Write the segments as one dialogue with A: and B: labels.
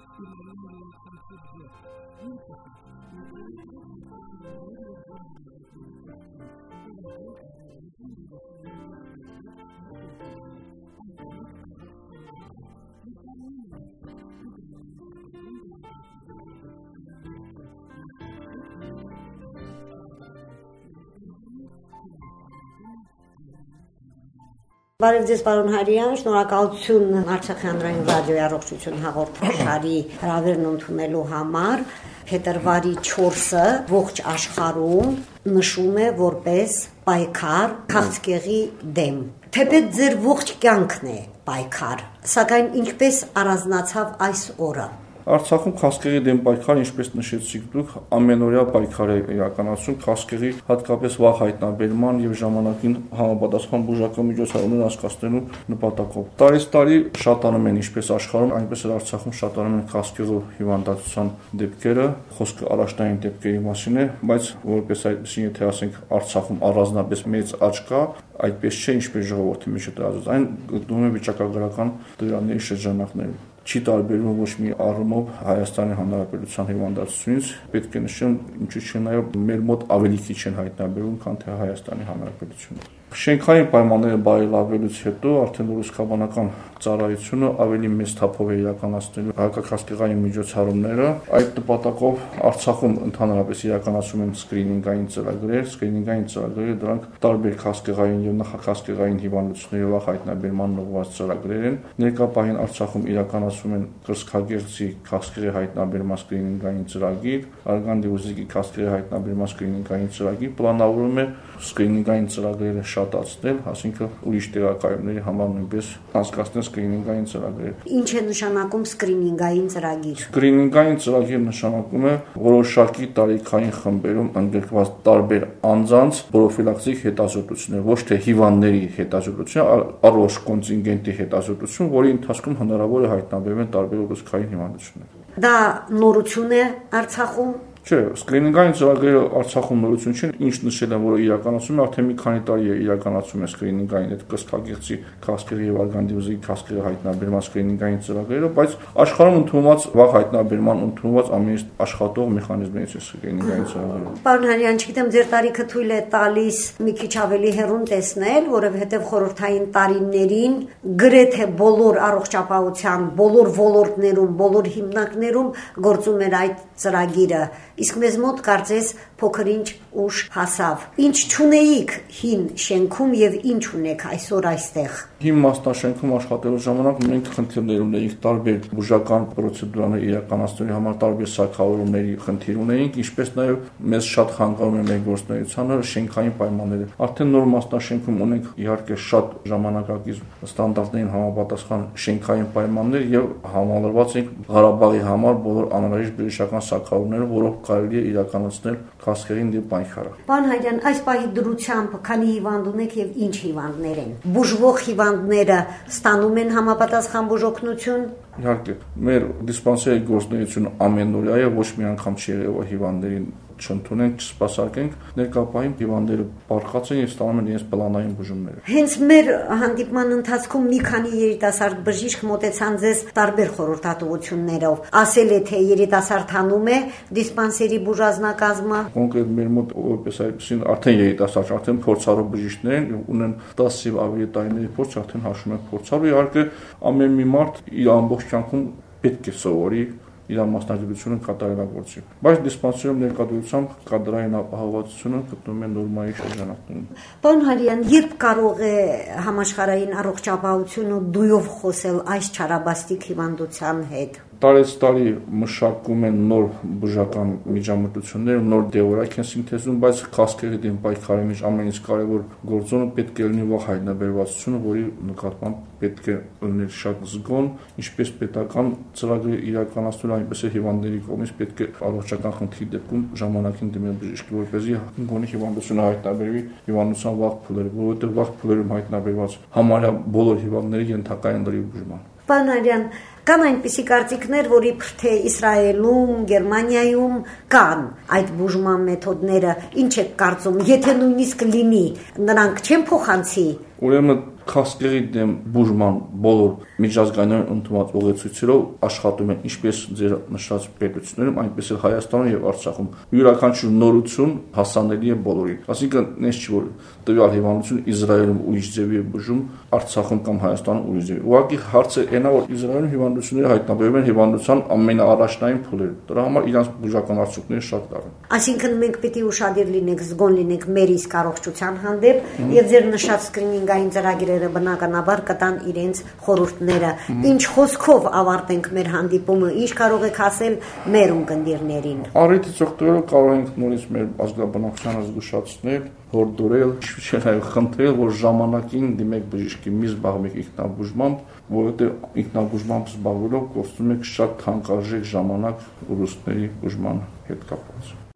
A: Thank you. Բարև ձեզ պարոն Հարյան, շնորհակալություն Արցախի հանրային ռադիոյի առողջություն հաղորդաշարի հրավերն ընդունելու համար։ Փետրվարի 4-ը ողջ աշխարհում նշում է որպես պայքար քաղցկեղի դեմ։ Թեպետ ձեր ողջ կյանքն է պայքար, սակայն ինչպես առանձնացավ այս օրը։
B: Արցախում քասկերի դեմ պայքարը, ինչպես նշեցիք դուք, ամենօրյա պայքար է իրականացում քասկերի հատկապես վաղ հայտնաբերման եւ ժամանակին համապատասխան բուժական միջոցառումներ անցկացնելու նպատակով։ Տարեց տարի շատանում են ինչպես աշխարհում, այնպես էլ Արցախում շատանում են քասկերով հիվանդացության դեպքերը, խոսքը առաջնային դեպքերի մասին է, բայց որպես այդպեսին եթե ասենք Արցախում առանձնապես մեծ աճ կա, այդպես չէ ինչպես ժողովրդի մեջ դրած։ Այն գտնվում է վիճակագրական դրանների շրջանակներում չի տարբերվում ոչ մի առումով Հայաստանի Հանրապետության հիվանդացությունից։ Պետք է նշեմ, ինչու՞ չէ նաև մեր մոտ ավելի քիչ են հայտնաբերվում, քան թե Հայաստանի Հանրապետությունում։ Շենքային պայմանները բարելավելուց հետո արդեն ռուսկաբանական ծառայությունը ավելի մեծ թափով է իրականացնելու հակակասկեղային միջոցառումները։ Այդ նպատակով Արցախում ընդհանրապես իրականացում են սկրինինգային ծրագրեր, սկրինինգային ծրագրերը դրանք տարբեր կասկեղային եւ նախակասկեղային հիվանդությունների վաղ հայտնաբերման ուղղված ծրագրեր են։ Ներկա պահին Արցախում իրականացում են կրսկագեղձի կասկեղի հայտնաբերման սկրինինգային ծրագիր, արգանդի ուզիկի կասկեղի հայտնաբերման սկրինինգային ծրագիր, պլանավորում է սկրինինգային ծրագրերը շատացնել, ասինքն ուրիշ տեղակայումների համար նույնպես անցկացնել սկրինինգային ծրագրեր։
A: Ինչ է նշանակում սկրինինգային ծրագիր։
B: Սկրինինգային ծրագիր նշանակում է որոշակի տարիքային խմբերում ընդգրկված տարբեր անձանց պրոֆիլակտիկ հետազոտություններ, ոչ թե հիվանդների հետազոտություն, առողջ կոնտինգենտի հետազոտություն, որի ընթացքում հնարավոր է հայտնաբերվել տարբեր ուռուցքային հիվանդություններ։
A: Դա նորություն է Արցախում
B: Չէ, սկրինինգային ծրագրերը Արցախում նորություն չեն, ինչ նշել են, որ իրականացում է արդեն մի քանի տարի է իրականացում է սկրինինգային այդ կսկագեղձի քասկերի եւ արգանդիոզի քասկերի հայտնաբերման սկրինինգային ծրագրերը, բայց աշխարհում ընդունված վաղ հայտնաբերման ընդունված ամենից աշխատող մեխանիզմներից է սկրինինգային ծրագրերը։
A: Պարոն Հարյան, չգիտեմ, ձեր տարիքը թույլ է տալիս մի քիչ ավելի հեռուն տեսնել, որովհետեւ խորհրդային տարիներին գրեթե բոլոր առողջապահության բոլոր ոլորտներում, բոլոր հիմնարկներում գործում էր այդ ծրագիրը իսկ մեզ մոտ կարծես փոքրինչ ուշ հասավ։ Ինչ ճունեիք հին շենքում եւ ինչ ունեք այսօր այստեղ։
B: Հին մասնաշենքում աշխատելու ժամանակ մենք խնդիրներ ունեինք տարբեր բուժական պրոցեդուրաներ իրականացնելու համար տարբեր սարքավորումների խնդիր ունեինք, ինչպես նաեւ մեզ շատ խանգարում է մեր գործունեությանը շենքային պայմանները։ Արդեն նոր մասնաշենքում ունենք իհարկե շատ ժամանակակից ստանդարտներին համապատասխան շենքային պայմաններ եւ համալրված ենք Ղարաբաղի համար բոլոր անհրաժեշտ բժշկական սարքավորումները, որով կարելի է իրականացնել քասկերին դեպ պայքարը։
A: Պարոն Հայրյան, այս պահի դրությամբ քանի հիվանդ ունեք եւ ինչ հիվանդներ են։ Բուժվող հիվանդները ստանում են համապատասխան բուժօգնություն։
B: Իհարկե, մեր դիսպանսերի գործունեությունը ամենօրյա է, ոչ մի անգամ չի եղել հիվանդներին չընդունենք, չսպասարկենք, ներկայապահին հիվանդները բարկած են եւ ստանում են իրենց պլանային բուժումները։
A: Հենց մեր հանդիպման ընթացքում մի քանի երիտասարդ բժիշկ մտեցան ձեզ տարբեր խորհրդատվություններով։ Ասել է թե երիտասարդանում է դիսպանսերի բուժազնակազմը։
B: Կոնկրետ մեր մոտ որպես այդպեսին արդեն երիտասարդ, արդեն փորձառու բժիշկներ են, ունեն 10-ից ավելի տարիների փորձ, արդեն հաշվում են փորձառու։ Իհարկե ամեն մի մարդ իր ամբողջ կյանքում պետք է սովորի իր մասնագիտությունը կատարելագործի։ Բայց դիսպանսերում ներկայությամբ կադրային ապահովվածությունը գտնվում է նորմայի շրջանակում։
A: Պարոն Հարյան, երբ կարող է համաշխարհային առողջապահությունը դույով խոսել այս չարաբաստիկ հիվանդության հետ
B: տարեց տարի մշակում են նոր բուժական միջամտություններ, նոր դեղորայք են սինթեզում, բայց քասկերի դեմ պայքարի մեջ ամենից կարևոր գործոնը պետք է լինի վաղ հայտնաբերվածությունը, որի նկատմամբ պետք է լինել շատ զգոն, ինչպես պետական ծրագրի իրականացնելու, այնպես էլ հիվանդների կողմից պետք է առողջական խնդրի դեպքում ժամանակին դիմել բժշկի, որպեսզի գոնի հիվանդությունը հայտնաբերվի հիվանդության վաղ փուլերը, որովհետև վաղ փուլերում հայտնաբերված համարյա բոլոր հիվանդները ենթակա են լրիվ բուժման։
A: Պարոն Արյան, Կան այնպիսի կարծիքներ, որ իբր թե Իսրայելում, Գերմանիայում կան այդ բուժման մեթոդները։ Ինչ է կարծում, եթե նույնիսկ լինի, նրանք չեն փոխանցի։
B: Ուրեմն քասկերի դեմ բուժման բոլոր միջազգային ընդունված ուղեցույցերով աշխատում են ինչպես ձեր նշած պետություններում, այնպես էլ Հայաստանում եւ Արցախում։ Յուրաքանչյուր նորություն հասանելի է բոլորին։ Այսինքն, նես չի որ տվյալ հիվանդություն Իսրայելում ուրիշ ձևի է բուժում, Արցախում կամ Հայաստանում ուրիշ ձևի։ Ուղղակի հարցը այնա որ Իսրայելում հիվանդությունները հայտնաբերվում են հիվանդության ամենաառաջնային փուլերը։ Դրա համար իրանց բուժական արդյունքները շատ լավ են։
A: Այսինքն մենք պիտի ուշադիր լինենք, զգոն լինենք մեր իսկ առողջության հանդեպ եւ ձեր նշած սկրինինգային ծրագիրը ընկերները բնականաբար կտան իրենց խորհուրդները։ Ինչ խոսքով ավարտենք մեր հանդիպումը, ինչ կարող եք ասել մեր ունկնդիրներին։
B: Առիթից օգտվելով կարող ենք նորից մեր ազգաբնակչությանը զգուշացնել, հորդորել, շփշել խնդրել, որ ժամանակին դիմեք բժշկի, մի զբաղվեք ինքնաբուժմամբ, որովհետև ինքնաբուժմամբ զբաղվելով կորցնում եք շատ թանկարժեք ժամանակ ուռուցքների բուժման հետ կապված։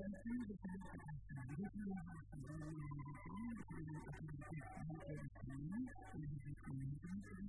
C: Thank you.